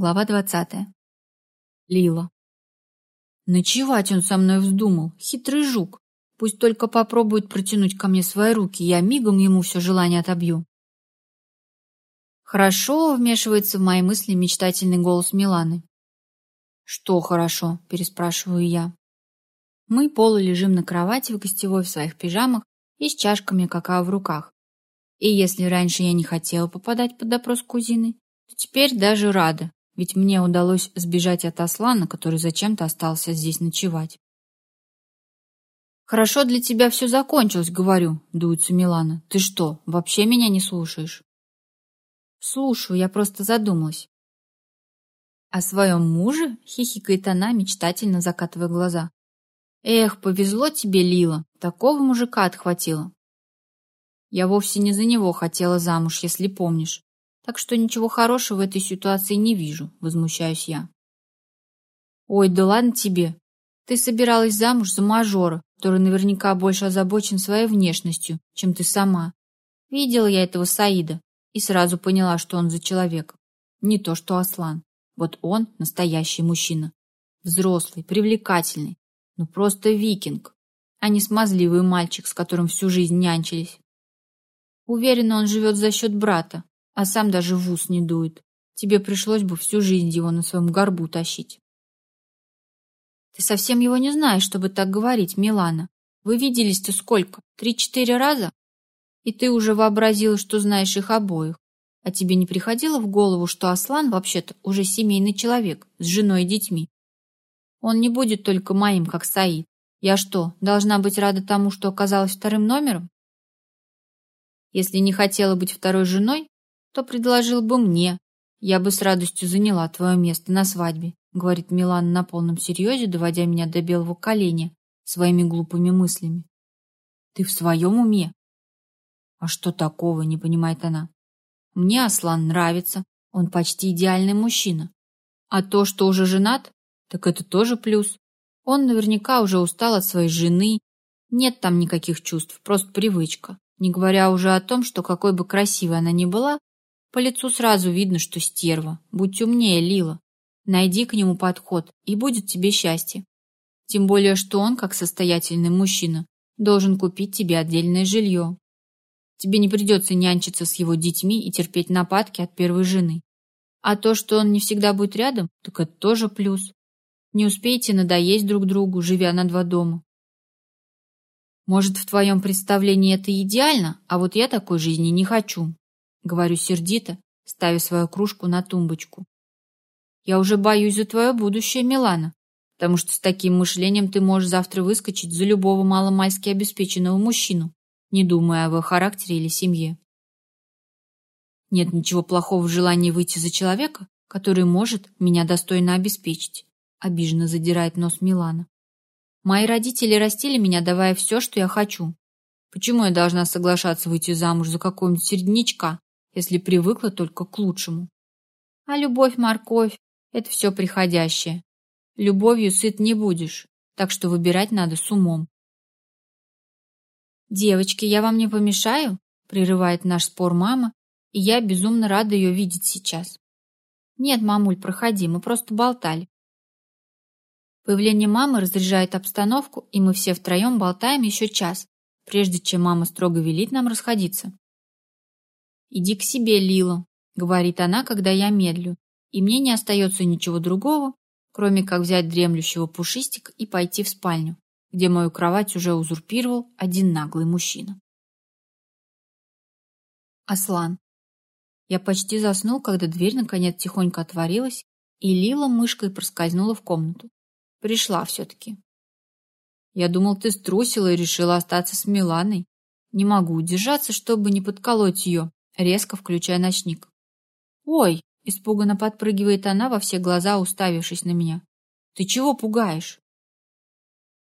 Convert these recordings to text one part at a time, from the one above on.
Глава двадцатая. Лила. Ночевать он со мной вздумал, хитрый жук. Пусть только попробует протянуть ко мне свои руки, я мигом ему все желание отобью. Хорошо вмешивается в мои мысли мечтательный голос Миланы. Что хорошо, переспрашиваю я. Мы полулежим на кровати в гостевой в своих пижамах и с чашками какао в руках. И если раньше я не хотела попадать под допрос кузины, то теперь даже рада, ведь мне удалось сбежать от Аслана, который зачем-то остался здесь ночевать. «Хорошо для тебя все закончилось, говорю», — дуется Милана. «Ты что, вообще меня не слушаешь?» «Слушаю, я просто задумалась». «О своем муже?» — хихикает она, мечтательно закатывая глаза. «Эх, повезло тебе, Лила, такого мужика отхватила». «Я вовсе не за него хотела замуж, если помнишь. Так что ничего хорошего в этой ситуации не вижу, возмущаюсь я. Ой, да ладно тебе. Ты собиралась замуж за мажора, который наверняка больше озабочен своей внешностью, чем ты сама. Видела я этого Саида и сразу поняла, что он за человек. Не то что Аслан. Вот он настоящий мужчина. Взрослый, привлекательный. Ну просто викинг, а не смазливый мальчик, с которым всю жизнь нянчились. Уверена, он живет за счет брата, а сам даже в ус не дует. Тебе пришлось бы всю жизнь его на своем горбу тащить. Ты совсем его не знаешь, чтобы так говорить, Милана. Вы виделись-то сколько? Три-четыре раза? И ты уже вообразила, что знаешь их обоих. А тебе не приходило в голову, что Аслан вообще-то уже семейный человек с женой и детьми? Он не будет только моим, как Саид. Я что, должна быть рада тому, что оказалась вторым номером? Если не хотела быть второй женой, то предложил бы мне. Я бы с радостью заняла твое место на свадьбе, говорит Милан на полном серьезе, доводя меня до белого коленя своими глупыми мыслями. Ты в своем уме? А что такого, не понимает она. Мне Аслан нравится, он почти идеальный мужчина. А то, что уже женат, так это тоже плюс. Он наверняка уже устал от своей жены. Нет там никаких чувств, просто привычка. Не говоря уже о том, что какой бы красивой она ни была, по лицу сразу видно, что стерва. Будь умнее, Лила. Найди к нему подход, и будет тебе счастье. Тем более, что он, как состоятельный мужчина, должен купить тебе отдельное жилье. Тебе не придется нянчиться с его детьми и терпеть нападки от первой жены. А то, что он не всегда будет рядом, так это тоже плюс. Не успеете надоесть друг другу, живя на два дома. Может, в твоем представлении это идеально, а вот я такой жизни не хочу. Говорю сердито, ставя свою кружку на тумбочку. Я уже боюсь за твое будущее, Милана, потому что с таким мышлением ты можешь завтра выскочить за любого маломальски обеспеченного мужчину, не думая о его характере или семье. Нет ничего плохого в желании выйти за человека, который может меня достойно обеспечить, обиженно задирает нос Милана. Мои родители растили меня, давая все, что я хочу. Почему я должна соглашаться выйти замуж за какого-нибудь середнячка, если привыкла только к лучшему. А любовь-морковь — это все приходящее. Любовью сыт не будешь, так что выбирать надо с умом. «Девочки, я вам не помешаю?» — прерывает наш спор мама, и я безумно рада ее видеть сейчас. «Нет, мамуль, проходи, мы просто болтали». Появление мамы разряжает обстановку, и мы все втроем болтаем еще час, прежде чем мама строго велит нам расходиться. «Иди к себе, Лила», — говорит она, когда я медлю, и мне не остается ничего другого, кроме как взять дремлющего пушистика и пойти в спальню, где мою кровать уже узурпировал один наглый мужчина. Аслан. Я почти заснул, когда дверь наконец тихонько отворилась, и Лила мышкой проскользнула в комнату. Пришла все-таки. Я думал, ты струсила и решила остаться с Миланой. Не могу удержаться, чтобы не подколоть ее, резко включая ночник. «Ой!» — испуганно подпрыгивает она во все глаза, уставившись на меня. «Ты чего пугаешь?»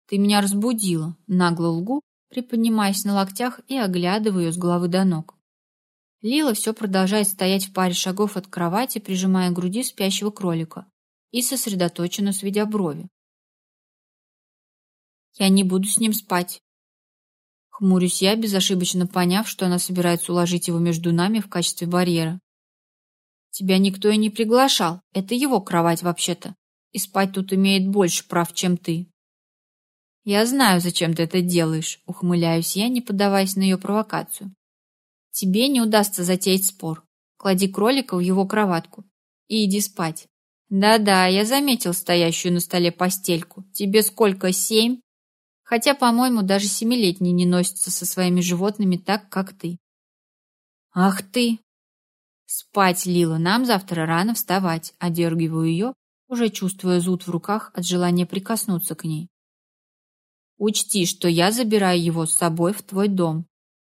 «Ты меня разбудила», — нагло лгу, приподнимаясь на локтях и оглядываю ее с головы до ног. Лила все продолжает стоять в паре шагов от кровати, прижимая к груди спящего кролика и сосредоточенно сведя брови. «Я не буду с ним спать», Хмурюсь я, безошибочно поняв, что она собирается уложить его между нами в качестве барьера. Тебя никто и не приглашал. Это его кровать вообще-то. И спать тут имеет больше прав, чем ты. Я знаю, зачем ты это делаешь, ухмыляюсь я, не поддаваясь на ее провокацию. Тебе не удастся затеять спор. Клади кролика в его кроватку и иди спать. Да-да, я заметил стоящую на столе постельку. Тебе сколько, семь? Хотя, по-моему, даже семилетний не носится со своими животными так, как ты. Ах ты! Спать, Лила, нам завтра рано вставать. Одергиваю ее, уже чувствуя зуд в руках от желания прикоснуться к ней. Учти, что я забираю его с собой в твой дом.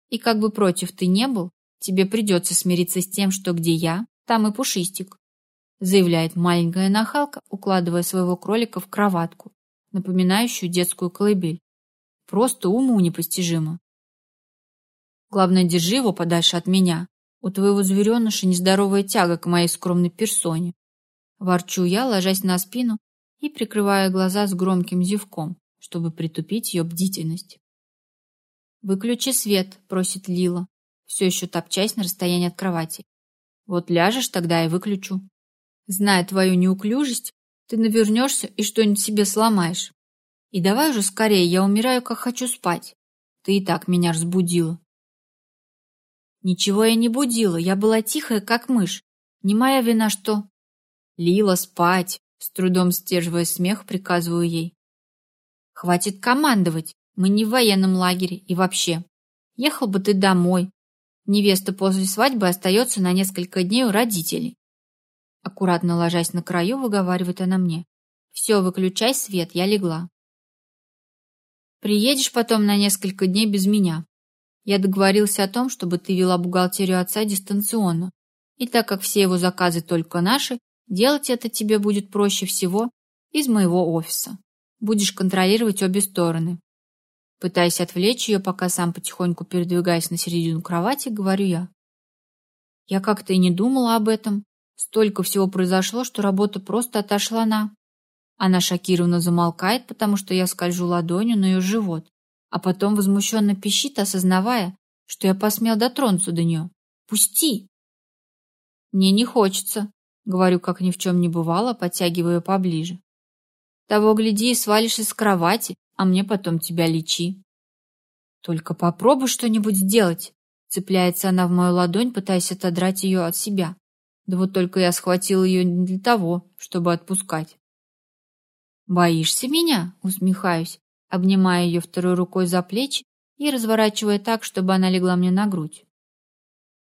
И как бы против ты не был, тебе придется смириться с тем, что где я, там и пушистик, заявляет маленькая нахалка, укладывая своего кролика в кроватку, напоминающую детскую колыбель. Просто уму непостижимо. Главное, держи его подальше от меня. У твоего звереныша нездоровая тяга к моей скромной персоне. Ворчу я, ложась на спину и прикрывая глаза с громким зевком, чтобы притупить ее бдительность. «Выключи свет», — просит Лила, все еще топчась на расстоянии от кровати. «Вот ляжешь, тогда и выключу. Зная твою неуклюжесть, ты навернешься и что-нибудь себе сломаешь. И давай уже скорее, я умираю, как хочу спать. Ты и так меня разбудила. Ничего я не будила, я была тихая, как мышь. Не моя вина, что... Лила, спать. С трудом стерживая смех, приказываю ей. Хватит командовать. Мы не в военном лагере и вообще. Ехал бы ты домой. Невеста после свадьбы остается на несколько дней у родителей. Аккуратно ложась на краю, выговаривает она мне. Все, выключай свет, я легла. Приедешь потом на несколько дней без меня. Я договорился о том, чтобы ты вела бухгалтерию отца дистанционно. И так как все его заказы только наши, делать это тебе будет проще всего из моего офиса. Будешь контролировать обе стороны. Пытаясь отвлечь ее, пока сам потихоньку передвигаясь на середину кровати, говорю я. Я как-то и не думала об этом. Столько всего произошло, что работа просто отошла на... Она шокированно замолкает, потому что я скольжу ладонью на ее живот, а потом возмущенно пищит, осознавая, что я посмел дотронуться до нее. «Пусти!» «Мне не хочется», — говорю, как ни в чем не бывало, подтягивая поближе. «Того, гляди, и свалишь из кровати, а мне потом тебя лечи». «Только попробуй что-нибудь сделать», — цепляется она в мою ладонь, пытаясь отодрать ее от себя. Да вот только я схватил ее не для того, чтобы отпускать. «Боишься меня?» — усмехаюсь, обнимая ее второй рукой за плечи и разворачивая так, чтобы она легла мне на грудь.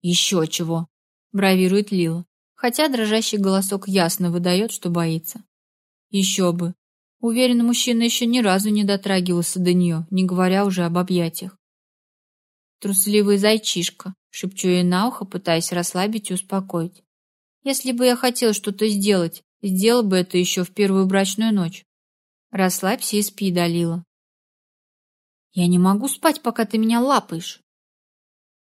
«Еще чего!» — бравирует Лила, хотя дрожащий голосок ясно выдает, что боится. «Еще бы!» Уверен, мужчина еще ни разу не дотрагивался до нее, не говоря уже об объятиях. «Трусливый зайчишка», — шепчу ей на ухо, пытаясь расслабить и успокоить. Если бы я хотел что-то сделать, сделал бы это еще в первую брачную ночь. Расслабься и спи, Далила. Я не могу спать, пока ты меня лапаешь.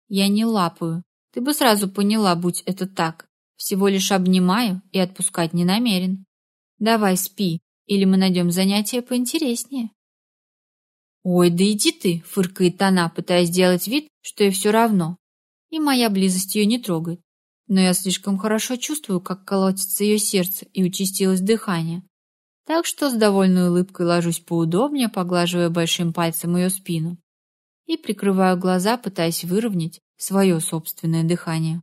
Я не лапаю. Ты бы сразу поняла, будь это так. Всего лишь обнимаю и отпускать не намерен. Давай спи, или мы найдем занятие поинтереснее. Ой, да иди ты, фыркает она, пытаясь сделать вид, что ей все равно. И моя близость ее не трогает но я слишком хорошо чувствую, как колотится ее сердце и участилось дыхание. Так что с довольной улыбкой ложусь поудобнее, поглаживая большим пальцем ее спину и прикрываю глаза, пытаясь выровнять свое собственное дыхание.